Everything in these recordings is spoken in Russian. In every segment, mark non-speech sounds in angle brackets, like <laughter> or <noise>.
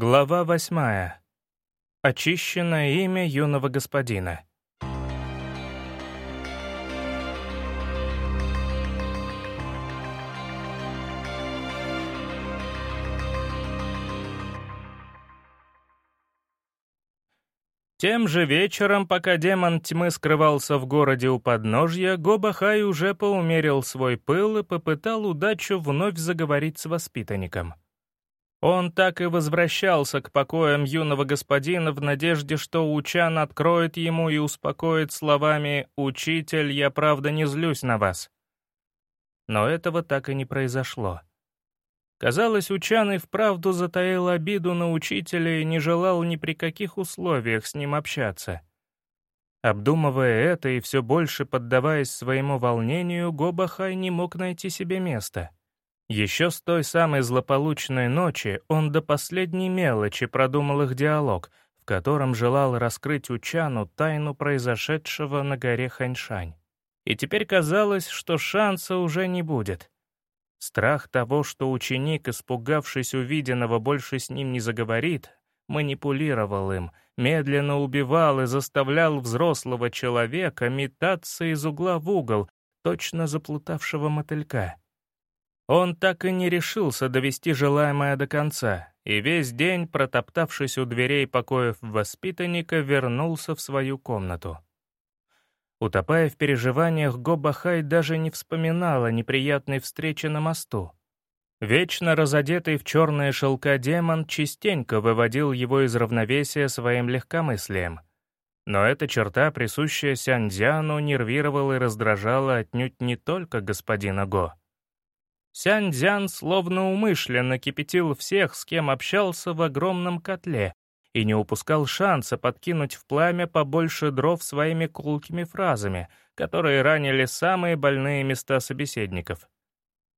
Глава восьмая. Очищенное имя юного господина. Тем же вечером, пока демон тьмы скрывался в городе у подножья, Гобахай уже поумерил свой пыл и попытал удачу вновь заговорить с воспитанником. Он так и возвращался к покоям юного господина в надежде, что Учан откроет ему и успокоит словами «Учитель, я правда не злюсь на вас». Но этого так и не произошло. Казалось, Учан и вправду затаил обиду на учителя и не желал ни при каких условиях с ним общаться. Обдумывая это и все больше поддаваясь своему волнению, Гобахай не мог найти себе места. Еще с той самой злополучной ночи он до последней мелочи продумал их диалог, в котором желал раскрыть Учану тайну произошедшего на горе Ханьшань. И теперь казалось, что шанса уже не будет — Страх того, что ученик, испугавшись увиденного, больше с ним не заговорит, манипулировал им, медленно убивал и заставлял взрослого человека метаться из угла в угол, точно заплутавшего мотылька. Он так и не решился довести желаемое до конца, и весь день, протоптавшись у дверей покоев воспитанника, вернулся в свою комнату. Утопая в переживаниях, Гобахай даже не вспоминал о неприятной встрече на мосту. Вечно разодетый в черные шелка демон частенько выводил его из равновесия своим легкомыслием. Но эта черта, присущая Сяньцзяну, нервировала и раздражала отнюдь не только господина Го. Сяньцзян словно умышленно кипятил всех, с кем общался в огромном котле, и не упускал шанса подкинуть в пламя побольше дров своими колкими фразами, которые ранили самые больные места собеседников.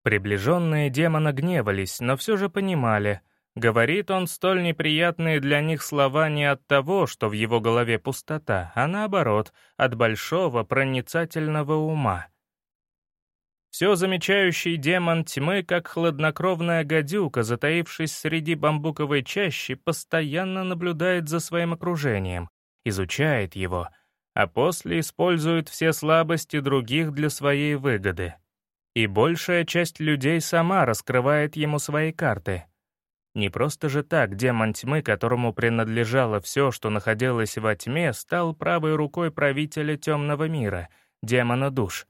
Приближенные демона гневались, но все же понимали, говорит он столь неприятные для них слова не от того, что в его голове пустота, а наоборот, от большого проницательного ума — все замечающий демон тьмы, как хладнокровная гадюка, затаившись среди бамбуковой чащи, постоянно наблюдает за своим окружением, изучает его, а после использует все слабости других для своей выгоды. И большая часть людей сама раскрывает ему свои карты. Не просто же так демон тьмы, которому принадлежало все, что находилось во тьме, стал правой рукой правителя темного мира, демона душ —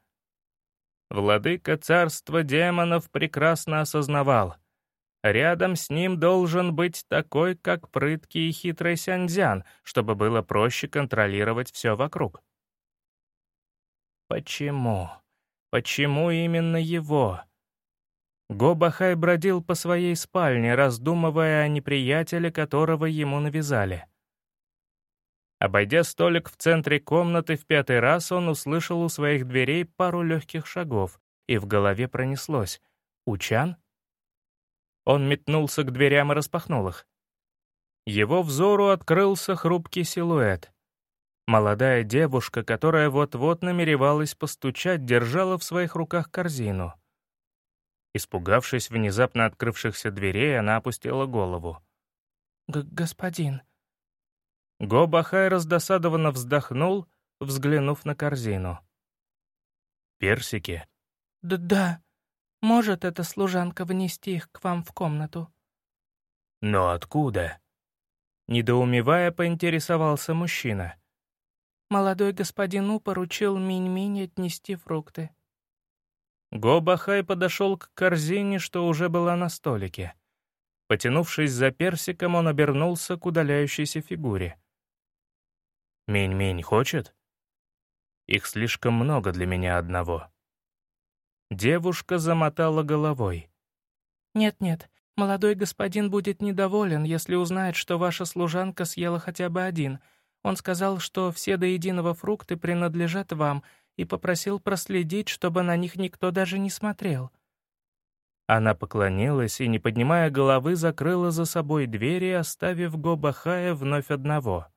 Владыка царства демонов прекрасно осознавал. Рядом с ним должен быть такой, как прыткий и хитрый Сяньцзян, чтобы было проще контролировать все вокруг. Почему? Почему именно его? Гобахай бродил по своей спальне, раздумывая о неприятеле, которого ему навязали. Обойдя столик в центре комнаты в пятый раз, он услышал у своих дверей пару легких шагов, и в голове пронеслось. «Учан?» Он метнулся к дверям и распахнул их. Его взору открылся хрупкий силуэт. Молодая девушка, которая вот-вот намеревалась постучать, держала в своих руках корзину. Испугавшись внезапно открывшихся дверей, она опустила голову. «Господин», Гобахай раздосадованно вздохнул, взглянув на корзину. «Персики?» Д «Да. Может эта служанка внести их к вам в комнату?» «Но откуда?» Недоумевая, поинтересовался мужчина. «Молодой господину поручил Минь-Минь отнести фрукты». Гобахай подошел к корзине, что уже была на столике. Потянувшись за персиком, он обернулся к удаляющейся фигуре. Минь-Минь хочет? Их слишком много для меня одного. Девушка замотала головой. «Нет-нет, молодой господин будет недоволен, если узнает, что ваша служанка съела хотя бы один. Он сказал, что все до единого фрукты принадлежат вам, и попросил проследить, чтобы на них никто даже не смотрел». Она поклонилась и, не поднимая головы, закрыла за собой двери, оставив Гобахая вновь одного.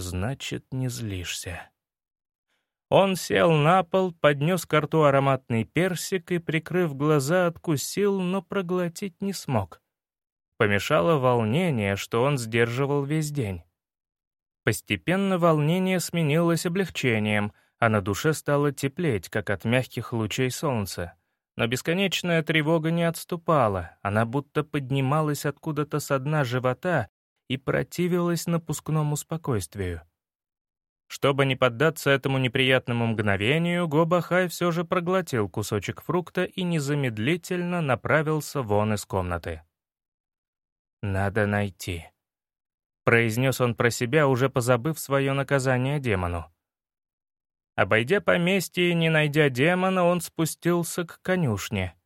Значит, не злишься. Он сел на пол, поднес к рту ароматный персик и, прикрыв глаза, откусил, но проглотить не смог. Помешало волнение, что он сдерживал весь день. Постепенно волнение сменилось облегчением, а на душе стало теплеть, как от мягких лучей солнца. Но бесконечная тревога не отступала, она будто поднималась откуда-то со дна живота и противилась напускному спокойствию. Чтобы не поддаться этому неприятному мгновению, Гобахай все же проглотил кусочек фрукта и незамедлительно направился вон из комнаты. «Надо найти», — произнес он про себя, уже позабыв свое наказание демону. Обойдя поместье и не найдя демона, он спустился к конюшне.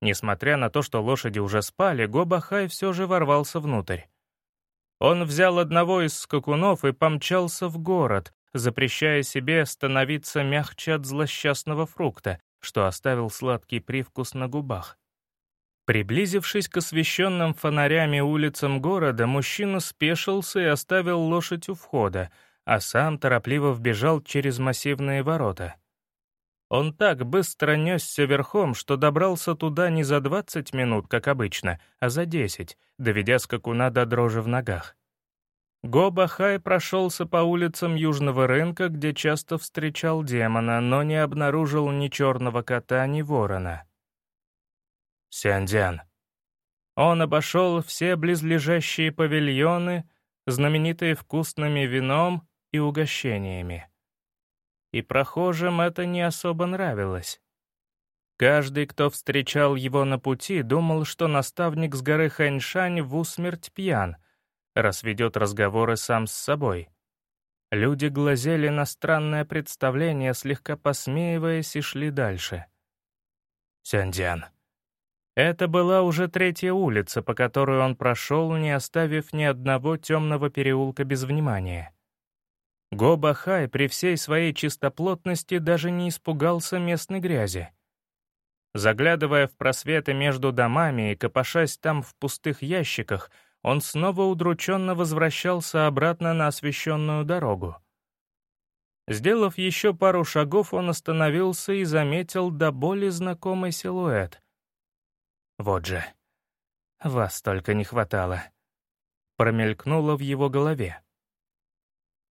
Несмотря на то, что лошади уже спали, Гобахай все же ворвался внутрь. Он взял одного из скакунов и помчался в город, запрещая себе становиться мягче от злосчастного фрукта, что оставил сладкий привкус на губах. Приблизившись к освещенным фонарями улицам города, мужчина спешился и оставил лошадь у входа, а сам торопливо вбежал через массивные ворота. Он так быстро несся верхом, что добрался туда не за 20 минут, как обычно, а за 10, доведя скакуна до дрожи в ногах. Гобахай прошелся по улицам Южного рынка, где часто встречал демона, но не обнаружил ни черного кота, ни ворона. Сяндян. Он обошел все близлежащие павильоны, знаменитые вкусными вином и угощениями. И прохожим это не особо нравилось. Каждый, кто встречал его на пути, думал, что наставник с горы Ханьшань в усмерть пьян, раз ведет разговоры сам с собой. Люди глазели на странное представление, слегка посмеиваясь, и шли дальше. Сяндян. Это была уже третья улица, по которой он прошел, не оставив ни одного темного переулка без внимания. Го-Бахай при всей своей чистоплотности даже не испугался местной грязи. Заглядывая в просветы между домами и копошась там в пустых ящиках, он снова удрученно возвращался обратно на освещенную дорогу. Сделав еще пару шагов, он остановился и заметил до боли знакомый силуэт. Вот же. Вас только не хватало. Промелькнуло в его голове.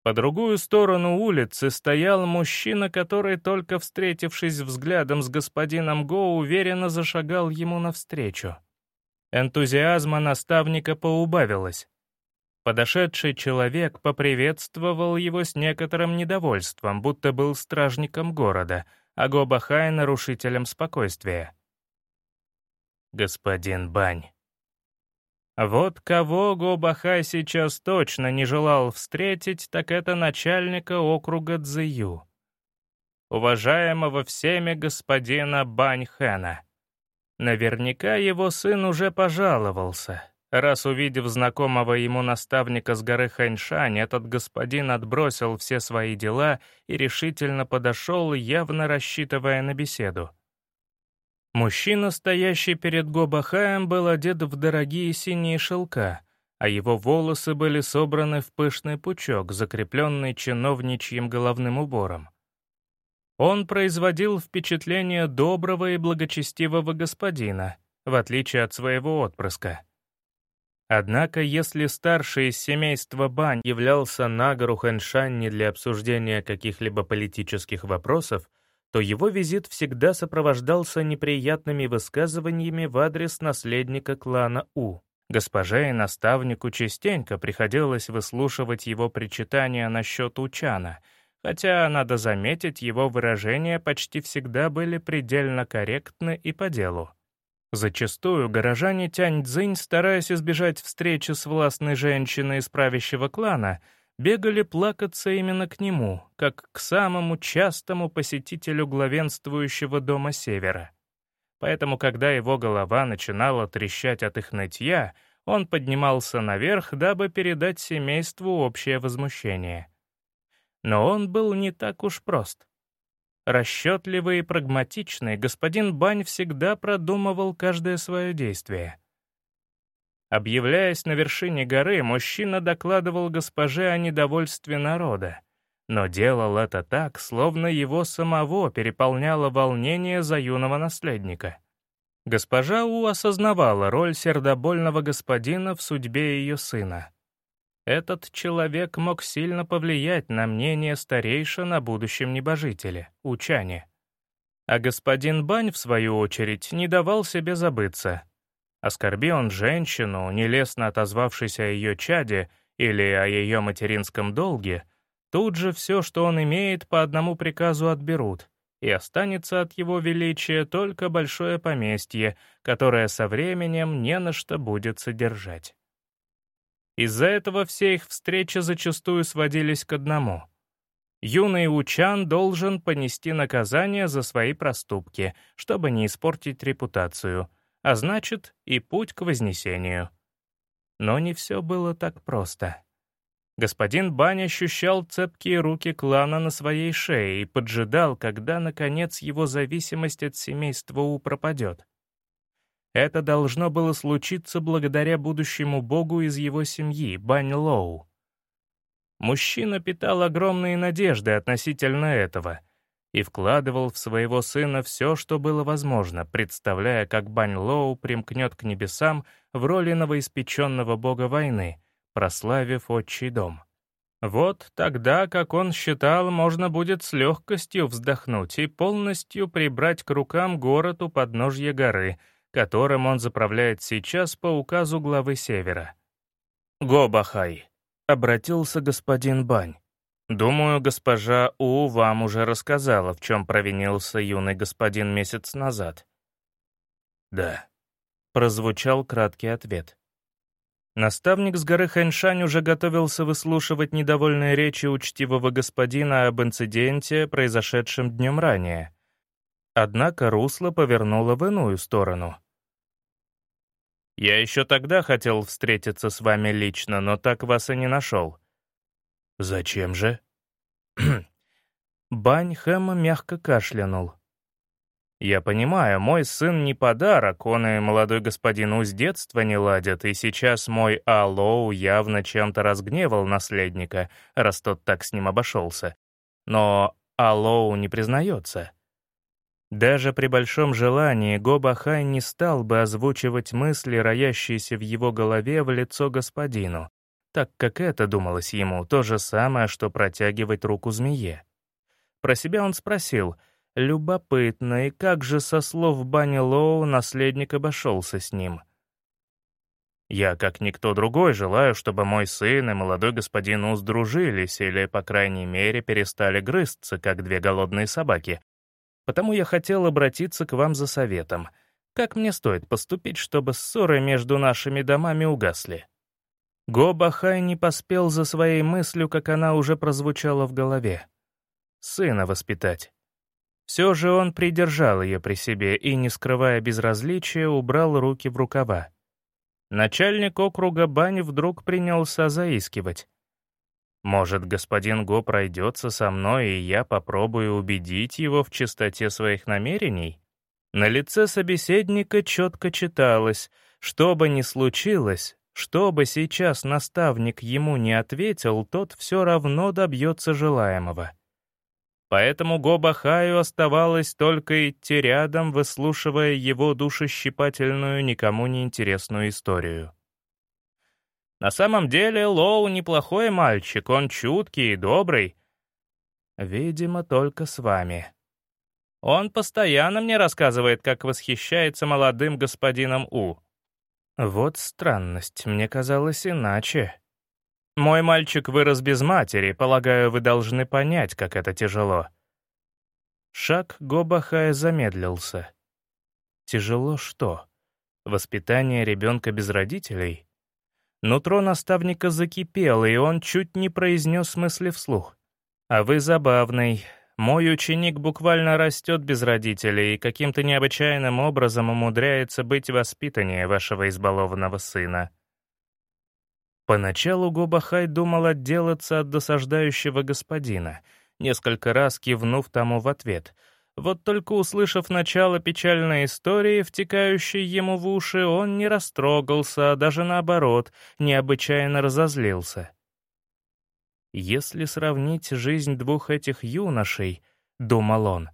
По другую сторону улицы стоял мужчина, который, только встретившись взглядом с господином Го, уверенно зашагал ему навстречу. Энтузиазма наставника поубавилось. Подошедший человек поприветствовал его с некоторым недовольством, будто был стражником города, а Гобахай — нарушителем спокойствия господин Бань. Вот кого Гобахай сейчас точно не желал встретить, так это начальника округа Цзию, уважаемого всеми господина Бань Хэна. Наверняка его сын уже пожаловался, раз увидев знакомого ему наставника с горы Ханьшань, этот господин отбросил все свои дела и решительно подошел, явно рассчитывая на беседу. Мужчина, стоящий перед Гобахаем, был одет в дорогие синие шелка, а его волосы были собраны в пышный пучок, закрепленный чиновничьим головным убором. Он производил впечатление доброго и благочестивого господина, в отличие от своего отпрыска. Однако, если старший из семейства Бань являлся на гору Хэншань не для обсуждения каких-либо политических вопросов, то его визит всегда сопровождался неприятными высказываниями в адрес наследника клана У. Госпоже и наставнику частенько приходилось выслушивать его причитания насчет Учана, хотя, надо заметить, его выражения почти всегда были предельно корректны и по делу. Зачастую горожане Тянь-Цзинь, стараясь избежать встречи с властной женщиной из правящего клана, бегали плакаться именно к нему, как к самому частому посетителю главенствующего дома Севера. Поэтому, когда его голова начинала трещать от их нытья, он поднимался наверх, дабы передать семейству общее возмущение. Но он был не так уж прост. Расчетливый и прагматичный, господин Бань всегда продумывал каждое свое действие — Объявляясь на вершине горы, мужчина докладывал госпоже о недовольстве народа, но делал это так, словно его самого переполняло волнение за юного наследника. Госпожа У осознавала роль сердобольного господина в судьбе ее сына. Этот человек мог сильно повлиять на мнение старейшин о будущем небожителе, учане. А господин Бань, в свою очередь, не давал себе забыться. Оскорби он женщину, нелестно отозвавшись о ее чаде или о ее материнском долге, тут же все, что он имеет, по одному приказу отберут, и останется от его величия только большое поместье, которое со временем не на что будет содержать. Из-за этого все их встречи зачастую сводились к одному. Юный Учан должен понести наказание за свои проступки, чтобы не испортить репутацию, а значит, и путь к вознесению. Но не все было так просто. Господин Бань ощущал цепкие руки клана на своей шее и поджидал, когда, наконец, его зависимость от семейства У пропадет. Это должно было случиться благодаря будущему богу из его семьи, Бань Лоу. Мужчина питал огромные надежды относительно этого и вкладывал в своего сына все, что было возможно, представляя, как Бань Лоу примкнет к небесам в роли новоиспеченного бога войны, прославив отчий дом. Вот тогда, как он считал, можно будет с легкостью вздохнуть и полностью прибрать к рукам город у подножья горы — которым он заправляет сейчас по указу главы Севера. «Гобахай», — обратился господин Бань. «Думаю, госпожа У вам уже рассказала, в чем провинился юный господин месяц назад». «Да», — прозвучал краткий ответ. Наставник с горы Хэньшань уже готовился выслушивать недовольные речи учтивого господина об инциденте, произошедшем днем ранее. Однако русло повернуло в иную сторону. «Я еще тогда хотел встретиться с вами лично, но так вас и не нашел». «Зачем же?» <clears throat> Бань Хэм мягко кашлянул. «Я понимаю, мой сын не подарок, он и молодой господину с детства не ладят, и сейчас мой Алоу явно чем-то разгневал наследника, раз тот так с ним обошелся. Но Алоу не признается. Даже при большом желании Го Бахай не стал бы озвучивать мысли, роящиеся в его голове в лицо господину, так как это, думалось ему, то же самое, что протягивать руку змее. Про себя он спросил, любопытно, и как же со слов Бани Лоу наследник обошелся с ним. «Я, как никто другой, желаю, чтобы мой сын и молодой господин Уз дружились или, по крайней мере, перестали грызться, как две голодные собаки», Потому я хотел обратиться к вам за советом. Как мне стоит поступить, чтобы ссоры между нашими домами угасли?» Го Бахай не поспел за своей мыслью, как она уже прозвучала в голове. Сына воспитать. Все же он придержал ее при себе и, не скрывая безразличия, убрал руки в рукава. Начальник округа Бань вдруг принялся заискивать. Может, господин Го пройдется со мной, и я попробую убедить его в чистоте своих намерений? На лице собеседника четко читалось, что бы ни случилось, что бы сейчас наставник ему не ответил, тот все равно добьется желаемого. Поэтому Го Бахаю оставалось только идти рядом, выслушивая его душещипательную, никому не интересную историю. На самом деле Лоу неплохой мальчик, он чуткий и добрый. Видимо, только с вами. Он постоянно мне рассказывает, как восхищается молодым господином У. Вот странность, мне казалось иначе. Мой мальчик вырос без матери, полагаю, вы должны понять, как это тяжело. Шаг Гобахая замедлился. Тяжело что? Воспитание ребенка без родителей? Нутро наставника закипело, и он чуть не произнес мысли вслух. «А вы забавный. Мой ученик буквально растет без родителей и каким-то необычайным образом умудряется быть воспитаннее вашего избалованного сына». Поначалу Гобахай думал отделаться от досаждающего господина, несколько раз кивнув тому в ответ — вот только услышав начало печальной истории, втекающей ему в уши, он не растрогался, а даже наоборот, необычайно разозлился. «Если сравнить жизнь двух этих юношей, — думал он,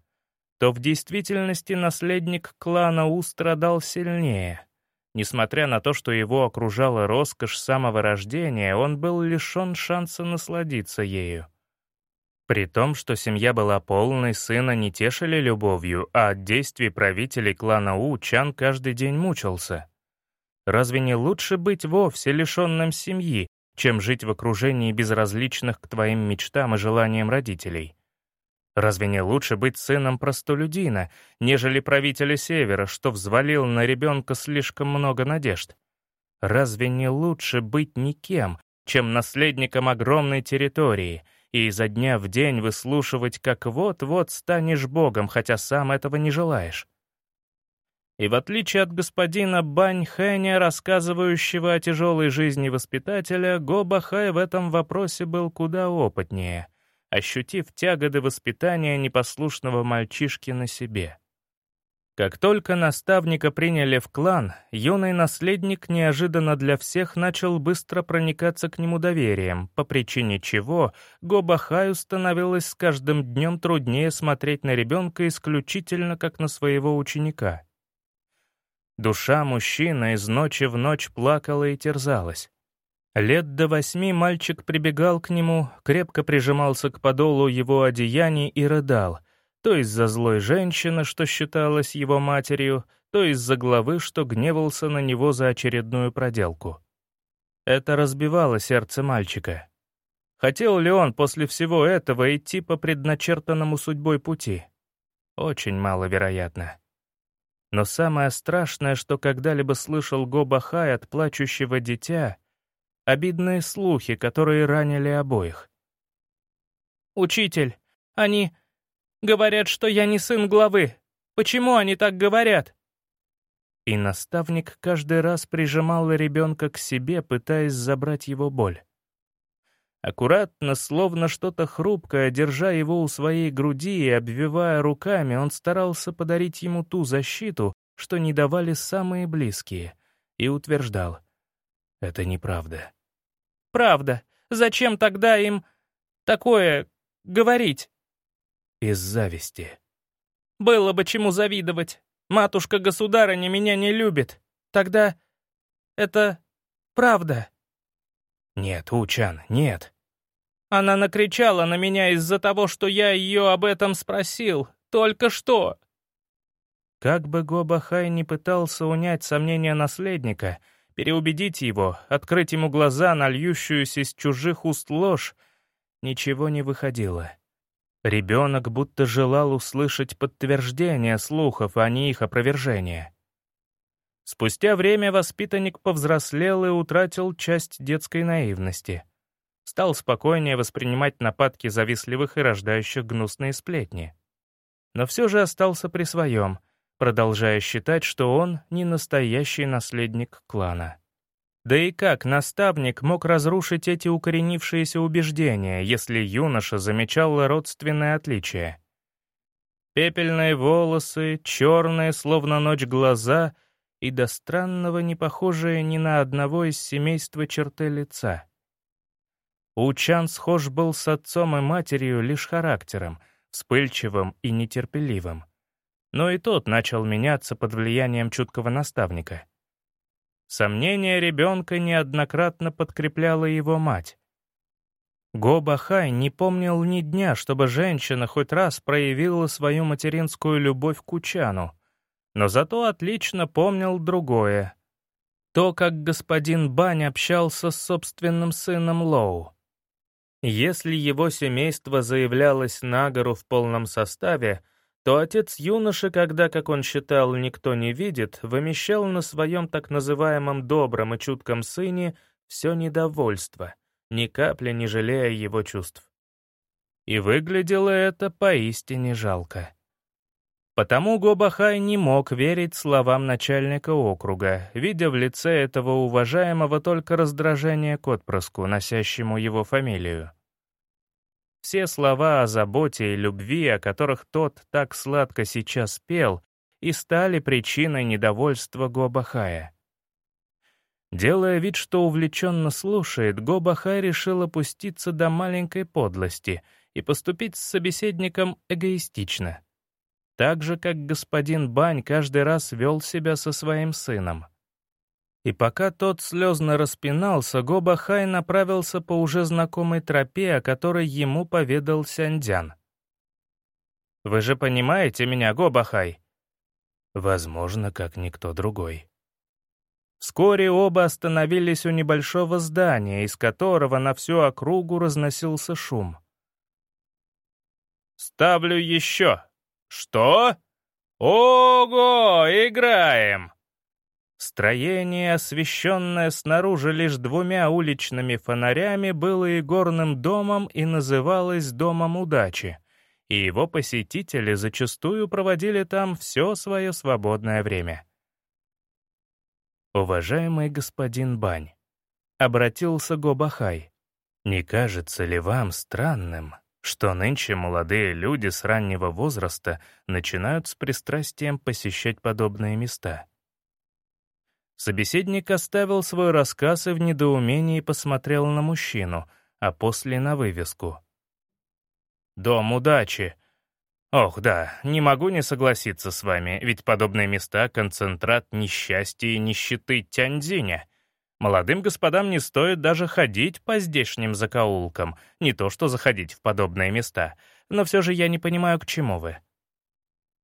то в действительности наследник клана У страдал сильнее. Несмотря на то, что его окружала роскошь самого рождения, он был лишен шанса насладиться ею. При том, что семья была полной, сына не тешили любовью, а от действий правителей клана У Чан каждый день мучился. Разве не лучше быть вовсе лишенным семьи, чем жить в окружении безразличных к твоим мечтам и желаниям родителей? Разве не лучше быть сыном простолюдина, нежели правителя Севера, что взвалил на ребенка слишком много надежд? Разве не лучше быть никем, чем наследником огромной территории, и изо дня в день выслушивать, как вот-вот станешь богом, хотя сам этого не желаешь? И в отличие от господина Бань Хэня, рассказывающего о тяжелой жизни воспитателя, Го Бахай в этом вопросе был куда опытнее — ощутив тяготы воспитания непослушного мальчишки на себе. Как только наставника приняли в клан, юный наследник неожиданно для всех начал быстро проникаться к нему доверием, по причине чего Гобахаю становилось с каждым днем труднее смотреть на ребенка исключительно как на своего ученика. Душа мужчины из ночи в ночь плакала и терзалась. Лет до восьми мальчик прибегал к нему, крепко прижимался к подолу его одеяний и рыдал, то из-за злой женщины, что считалась его матерью, то из-за главы, что гневался на него за очередную проделку. Это разбивало сердце мальчика. Хотел ли он после всего этого идти по предначертанному судьбой пути? Очень маловероятно. Но самое страшное, что когда-либо слышал Го Бахай от плачущего дитя — обидные слухи, которые ранили обоих. «Учитель, они говорят, что я не сын главы. Почему они так говорят?» И наставник каждый раз прижимал ребенка к себе, пытаясь забрать его боль. Аккуратно, словно что-то хрупкое, держа его у своей груди и обвивая руками, он старался подарить ему ту защиту, что не давали самые близкие, и утверждал — это неправда правда. Зачем тогда им такое говорить?» «Из зависти». «Было бы чему завидовать. Матушка-государыня меня не любит. Тогда это правда». «Нет, Учан, нет». Она накричала на меня из-за того, что я ее об этом спросил. Только что. Как бы Гобахай не пытался унять сомнения наследника — переубедить его, открыть ему глаза на льющуюся из чужих уст ложь, ничего не выходило. Ребенок будто желал услышать подтверждение слухов, а не их опровержение. Спустя время воспитанник повзрослел и утратил часть детской наивности. Стал спокойнее воспринимать нападки завистливых и рождающих гнусные сплетни. Но все же остался при своем — продолжая считать, что он не настоящий наследник клана. Да и как наставник мог разрушить эти укоренившиеся убеждения, если юноша замечал родственные отличия? Пепельные волосы, черные, словно ночь, глаза и до странного не похожие ни на одного из семейства черты лица. Учан схож был с отцом и матерью лишь характером, вспыльчивым и нетерпеливым но и тот начал меняться под влиянием чуткого наставника. Сомнение ребенка неоднократно подкрепляла его мать. Го Бахай не помнил ни дня, чтобы женщина хоть раз проявила свою материнскую любовь к Учану, но зато отлично помнил другое. То, как господин Бань общался с собственным сыном Лоу. Если его семейство заявлялось на гору в полном составе, то отец юноши, когда, как он считал, никто не видит, вымещал на своем так называемом добром и чутком сыне все недовольство, ни капли не жалея его чувств. И выглядело это поистине жалко. Потому Гобахай не мог верить словам начальника округа, видя в лице этого уважаемого только раздражение к отпрыску, носящему его фамилию. Все слова о заботе и любви, о которых тот так сладко сейчас пел, и стали причиной недовольства Гобахая. Делая вид, что увлеченно слушает, Гобахай решил опуститься до маленькой подлости и поступить с собеседником эгоистично. Так же, как господин Бань каждый раз вел себя со своим сыном. И пока тот слезно распинался, Гоба Хай направился по уже знакомой тропе, о которой ему поведал Сяндян. «Вы же понимаете меня, Гоба Хай?» «Возможно, как никто другой». Вскоре оба остановились у небольшого здания, из которого на всю округу разносился шум. «Ставлю еще!» «Что? Ого, играем!» Строение, освещенное снаружи лишь двумя уличными фонарями, было и горным домом и называлось «Домом удачи», и его посетители зачастую проводили там все свое свободное время. «Уважаемый господин Бань», — обратился Гобахай, — «не кажется ли вам странным, что нынче молодые люди с раннего возраста начинают с пристрастием посещать подобные места. Собеседник оставил свой рассказ и в недоумении посмотрел на мужчину, а после на вывеску. «Дом удачи», Ох, да, не могу не согласиться с вами, ведь подобные места — концентрат несчастья и нищеты Тяньцзиня. Молодым господам не стоит даже ходить по здешним закоулкам, не то что заходить в подобные места, но все же я не понимаю, к чему вы».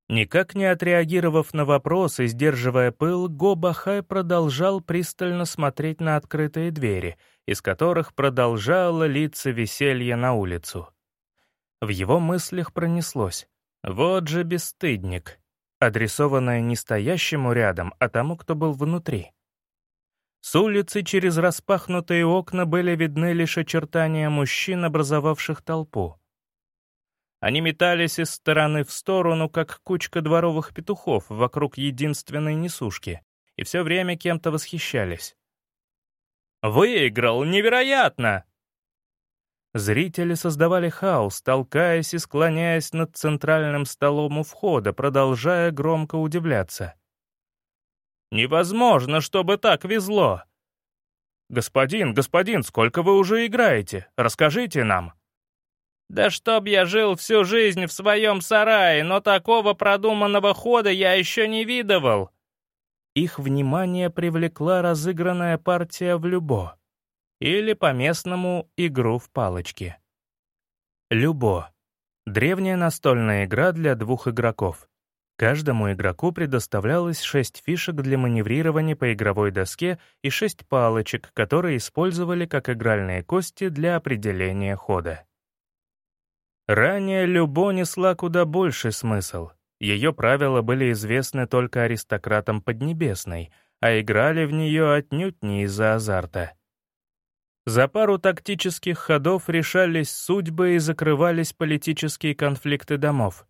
Никак не отреагировав на вопрос и сдерживая пыл, Го Бахай продолжал пристально смотреть на открытые двери, из которых продолжало литься веселье на улицу. В его мыслях пронеслось. «Вот же бесстыдник», адресованное не стоящему рядом, а тому, кто был внутри. С улицы через распахнутые окна были видны лишь очертания мужчин, образовавших толпу. Они метались из стороны в сторону, как кучка дворовых петухов вокруг единственной несушки, и все время кем-то восхищались. «Выиграл! Невероятно!» Зрители создавали хаос, толкаясь и склоняясь над центральным столом у входа, продолжая громко удивляться. Невозможно, чтобы так везло. Господин, господин, сколько вы уже играете? Расскажите нам. Да чтоб я жил всю жизнь в своем сарае, но такого продуманного хода я еще не видывал. Их внимание привлекла разыгранная партия в любо. Или по-местному игру в палочки. Любо. Древняя настольная игра для двух игроков. Каждому игроку предоставлялось шесть фишек для маневрирования по игровой доске и шесть палочек, которые использовали как игральные кости для определения хода. Ранее Любо несла куда больший смысл. Ее правила были известны только аристократам Поднебесной, а играли в нее отнюдь не из-за азарта. За пару тактических ходов решались судьбы и закрывались политические конфликты домов.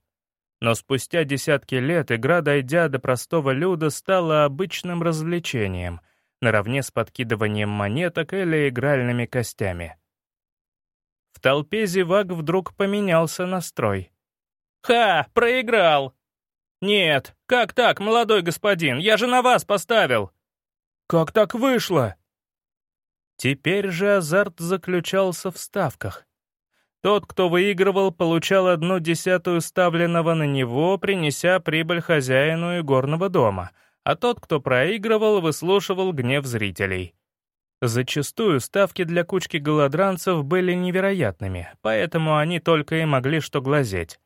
Но спустя десятки лет игра, дойдя до простого люда, стала обычным развлечением, наравне с подкидыванием монеток или игральными костями. В толпе зевак вдруг поменялся настрой. «Ха! Проиграл!» «Нет, как так, молодой господин? Я же на вас поставил!» «Как так вышло?» Теперь же азарт заключался в ставках. Тот, кто выигрывал, получал одну десятую ставленного на него, принеся прибыль хозяину игорного дома, а тот, кто проигрывал, выслушивал гнев зрителей. Зачастую ставки для кучки голодранцев были невероятными, поэтому они только и могли что глазеть.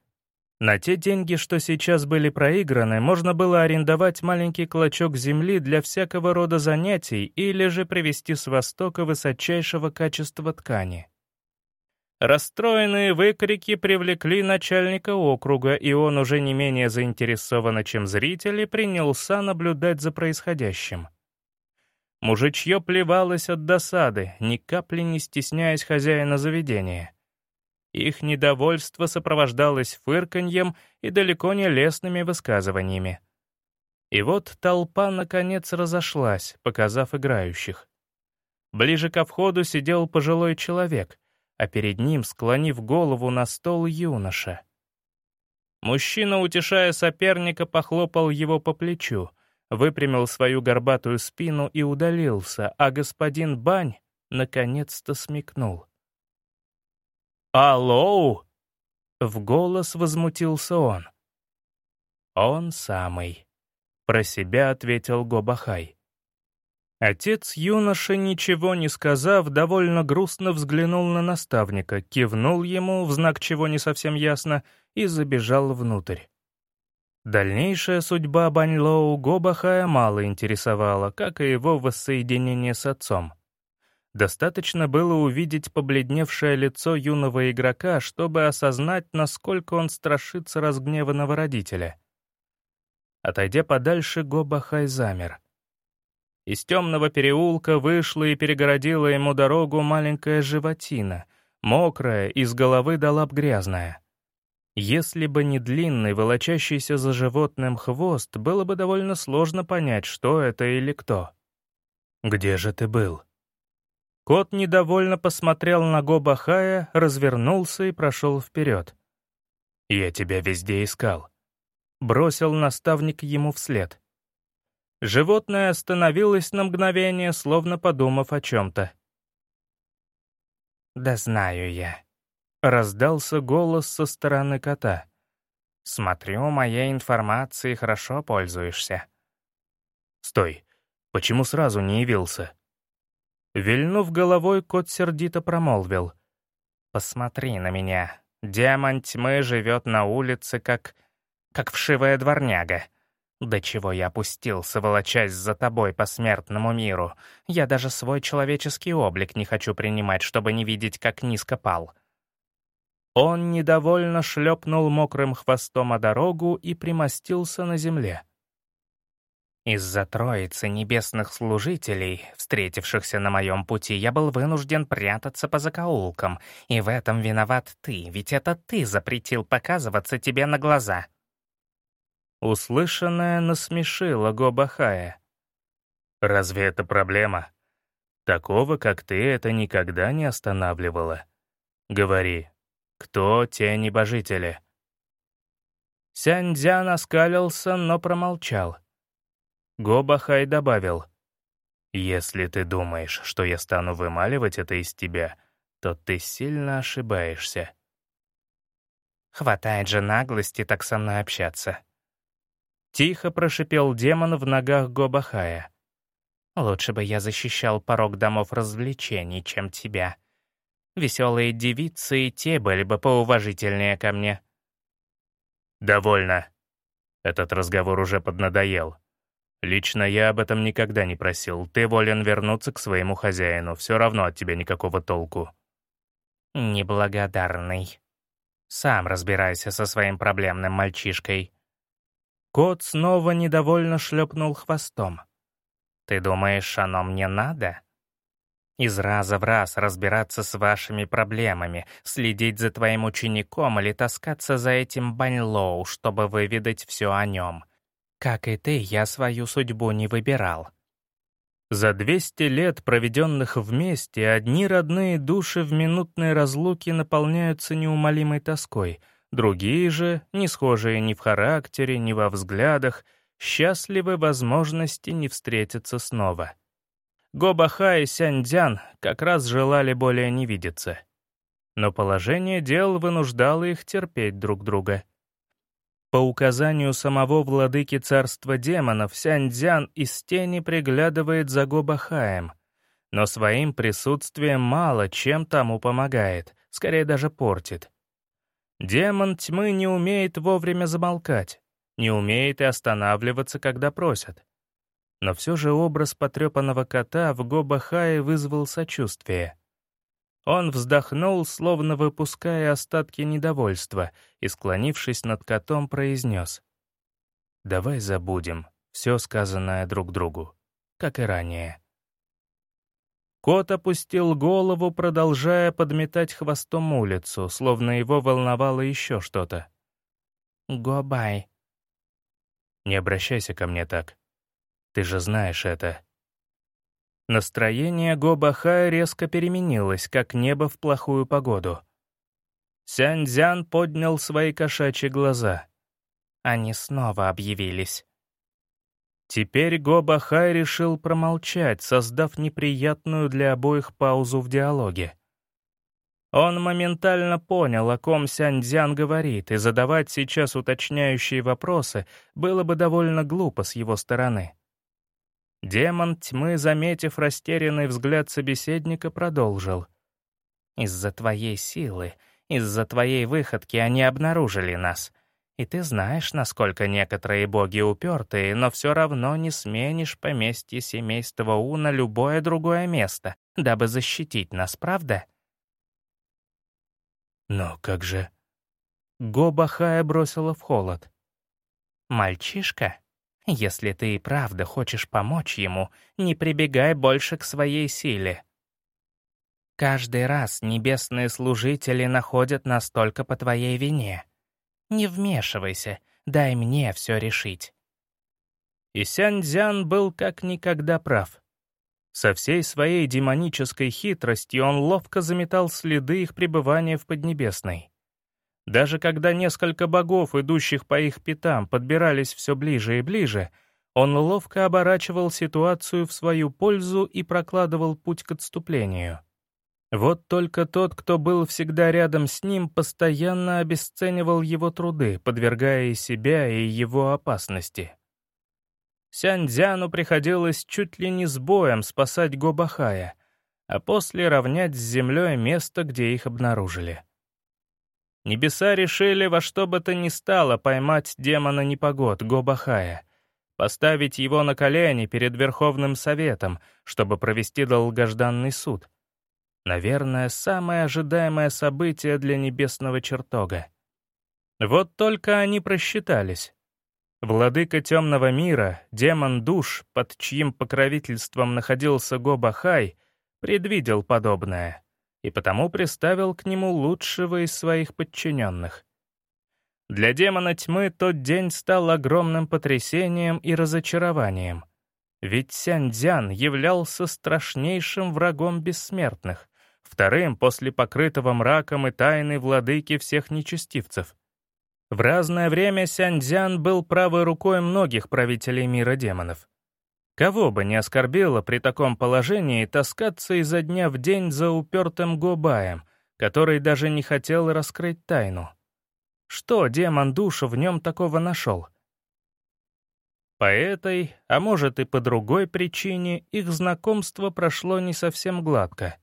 На те деньги, что сейчас были проиграны, можно было арендовать маленький клочок земли для всякого рода занятий или же привезти с Востока высочайшего качества ткани. Расстроенные выкрики привлекли начальника округа, и он уже не менее заинтересованно, чем зрители, принялся наблюдать за происходящим. Мужичье плевалось от досады, ни капли не стесняясь хозяина заведения. Их недовольство сопровождалось фырканьем и далеко не лестными высказываниями. И вот толпа, наконец, разошлась, показав играющих. Ближе ко входу сидел пожилой человек — а перед ним, склонив голову на стол, юноша. Мужчина, утешая соперника, похлопал его по плечу, выпрямил свою горбатую спину и удалился, а господин Бань наконец-то смекнул. «Алло!» — в голос возмутился он. «Он самый», — про себя ответил Гобахай. Отец юноши, ничего не сказав, довольно грустно взглянул на наставника, кивнул ему, в знак чего не совсем ясно, и забежал внутрь. Дальнейшая судьба Баньлоу Гобахая мало интересовала, как и его воссоединение с отцом. Достаточно было увидеть побледневшее лицо юного игрока, чтобы осознать, насколько он страшится разгневанного родителя. Отойдя подальше, Гобахай замер — из темного переулка вышла и перегородила ему дорогу маленькая животина, мокрая, из головы до лап грязная. Если бы не длинный, волочащийся за животным хвост, было бы довольно сложно понять, что это или кто. «Где же ты был?» Кот недовольно посмотрел на Гобахая, развернулся и прошел вперед. «Я тебя везде искал», — бросил наставник ему вслед. Животное остановилось на мгновение, словно подумав о чем-то. «Да знаю я», — раздался голос со стороны кота. «Смотрю, моей информацией хорошо пользуешься». «Стой, почему сразу не явился?» Вильнув головой, кот сердито промолвил. «Посмотри на меня. Демон тьмы живет на улице, как... как вшивая дворняга. До чего я опустился, волочась за тобой по смертному миру. Я даже свой человеческий облик не хочу принимать, чтобы не видеть, как низко пал». Он недовольно шлепнул мокрым хвостом о дорогу и примостился на земле. Из-за троицы небесных служителей, встретившихся на моем пути, я был вынужден прятаться по закоулкам, и в этом виноват ты, ведь это ты запретил показываться тебе на глаза. Услышанное насмешило Гобахая. «Разве это проблема? Такого, как ты, это никогда не останавливало. Говори, кто те небожители?» Сяньцзян оскалился, но промолчал. Гобахай добавил, «Если ты думаешь, что я стану вымаливать это из тебя, то ты сильно ошибаешься». «Хватает же наглости так со мной общаться», Тихо прошипел демон в ногах Гобахая. «Лучше бы я защищал порог домов развлечений, чем тебя. Веселые девицы и те были бы поуважительнее ко мне». «Довольно. Этот разговор уже поднадоел. Лично я об этом никогда не просил. Ты волен вернуться к своему хозяину. Все равно от тебя никакого толку». «Неблагодарный. Сам разбирайся со своим проблемным мальчишкой». Кот снова недовольно шлепнул хвостом. «Ты думаешь, оно мне надо?» Из раза в раз разбираться с вашими проблемами, следить за твоим учеником или таскаться за этим Баньлоу, чтобы выведать все о нем. Как и ты, я свою судьбу не выбирал. За 200 лет, проведенных вместе, одни родные души в минутной разлуке наполняются неумолимой тоской — Другие же, не схожие ни в характере, ни во взглядах, счастливы возможности не встретиться снова. Гобаха и Сяньцзян как раз желали более не видеться. Но положение дел вынуждало их терпеть друг друга. По указанию самого владыки царства демонов, Сяньцзян из тени приглядывает за Гобахаем, но своим присутствием мало чем тому помогает, скорее даже портит. Демон тьмы не умеет вовремя замолкать, не умеет и останавливаться, когда просят. Но все же образ потрепанного кота в Гобахае вызвал сочувствие. Он вздохнул, словно выпуская остатки недовольства, и, склонившись над котом, произнес. «Давай забудем все сказанное друг другу, как и ранее». Кот опустил голову, продолжая подметать хвостом улицу, словно его волновало еще что-то. «Гобай». «Не обращайся ко мне так. Ты же знаешь это». Настроение Гобахая резко переменилось, как небо в плохую погоду. Сяньцзян поднял свои кошачьи глаза. Они снова объявились. Теперь Гоба Хай решил промолчать, создав неприятную для обоих паузу в диалоге. Он моментально понял, о ком Сяньцзян говорит, и задавать сейчас уточняющие вопросы было бы довольно глупо с его стороны. Демон тьмы, заметив растерянный взгляд собеседника, продолжил. «Из-за твоей силы, из-за твоей выходки они обнаружили нас. И ты знаешь, насколько некоторые боги упертые, но все равно не сменишь поместье семейства У на любое другое место, дабы защитить нас, правда?» «Но как же...» Го Бахая бросила в холод. «Мальчишка, если ты и правда хочешь помочь ему, не прибегай больше к своей силе. Каждый раз небесные служители находят нас только по твоей вине. Не вмешивайся, дай мне все решить». И Сяньцзян был как никогда прав. Со всей своей демонической хитростью он ловко заметал следы их пребывания в Поднебесной. Даже когда несколько богов, идущих по их пятам, подбирались все ближе и ближе, он ловко оборачивал ситуацию в свою пользу и прокладывал путь к отступлению. Вот только тот, кто был всегда рядом с ним, постоянно обесценивал его труды, подвергая и себя, и его опасности. Сяньцзяну приходилось чуть ли не с боем спасать Гобахая, а после равнять с землей место, где их обнаружили. Небеса решили во что бы то ни стало поймать демона непогод Гобахая, поставить его на колени перед Верховным Советом, чтобы провести долгожданный суд. Наверное, самое ожидаемое событие для небесного чертога. Вот только они просчитались. Владыка темного мира, демон душ, под чьим покровительством находился Гобахай, предвидел подобное и потому приставил к нему лучшего из своих подчиненных. Для демона тьмы тот день стал огромным потрясением и разочарованием. Ведь Сяньцзян являлся страшнейшим врагом бессмертных, вторым после покрытого мраком и тайны владыки всех нечестивцев — в разное время Сяньцзян был правой рукой многих правителей мира демонов. Кого бы не оскорбило при таком положении таскаться изо дня в день за упертым Гобаем, который даже не хотел раскрыть тайну. Что демон душу в нем такого нашел? По этой, а может и по другой причине, их знакомство прошло не совсем гладко.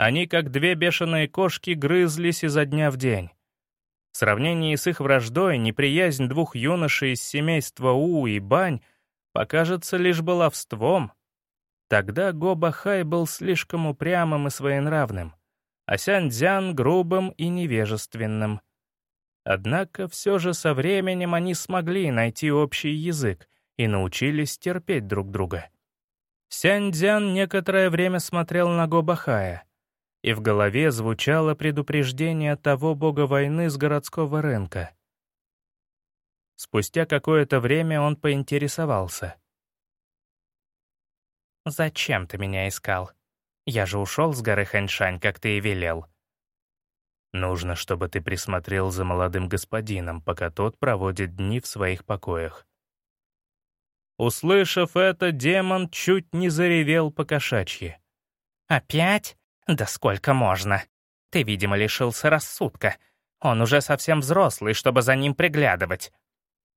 Они, как две бешеные кошки, грызлись изо дня в день. В сравнении с их враждой неприязнь двух юношей из семейства У и Бань покажется лишь баловством. Тогда Го Бахай был слишком упрямым и своенравным, а Сянь-Дзян — грубым и невежественным. Однако все же со временем они смогли найти общий язык и научились терпеть друг друга. Сянь-Дзян некоторое время смотрел на Го Бахая — и в голове звучало предупреждение того бога войны с городского рынка. Спустя какое-то время он поинтересовался. «Зачем ты меня искал? Я же ушел с горы Ханьшань, как ты и велел». «Нужно, чтобы ты присмотрел за молодым господином, пока тот проводит дни в своих покоях». Услышав это, демон чуть не заревел по кошачьи. «Опять? Да сколько можно? Ты, видимо, лишился рассудка. Он уже совсем взрослый, чтобы за ним приглядывать.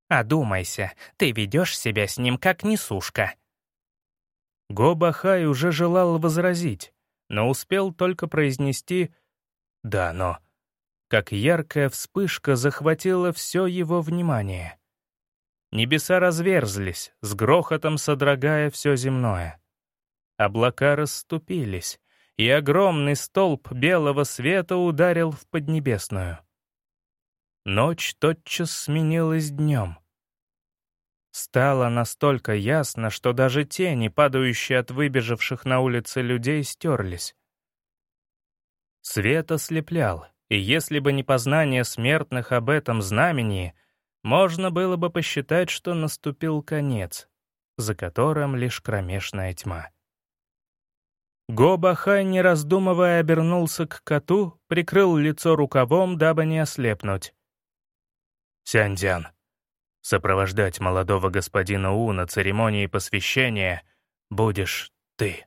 Одумайся, ты ведешь себя с ним как несушка». Гобахай уже желал возразить, но успел только произнести «да, но...» Как яркая вспышка захватила все его внимание. Небеса разверзлись, с грохотом содрогая все земное. Облака расступились, и огромный столб белого света ударил в Поднебесную. Ночь тотчас сменилась днем. Стало настолько ясно, что даже тени, падающие от выбежавших на улице людей, стерлись. Свет ослеплял, и если бы не познание смертных об этом знамени, можно было бы посчитать, что наступил конец, за которым лишь кромешная тьма. Гобахай, не раздумывая, обернулся к коту, прикрыл лицо рукавом, дабы не ослепнуть. «Сяньцзян, сопровождать молодого господина У на церемонии посвящения будешь ты».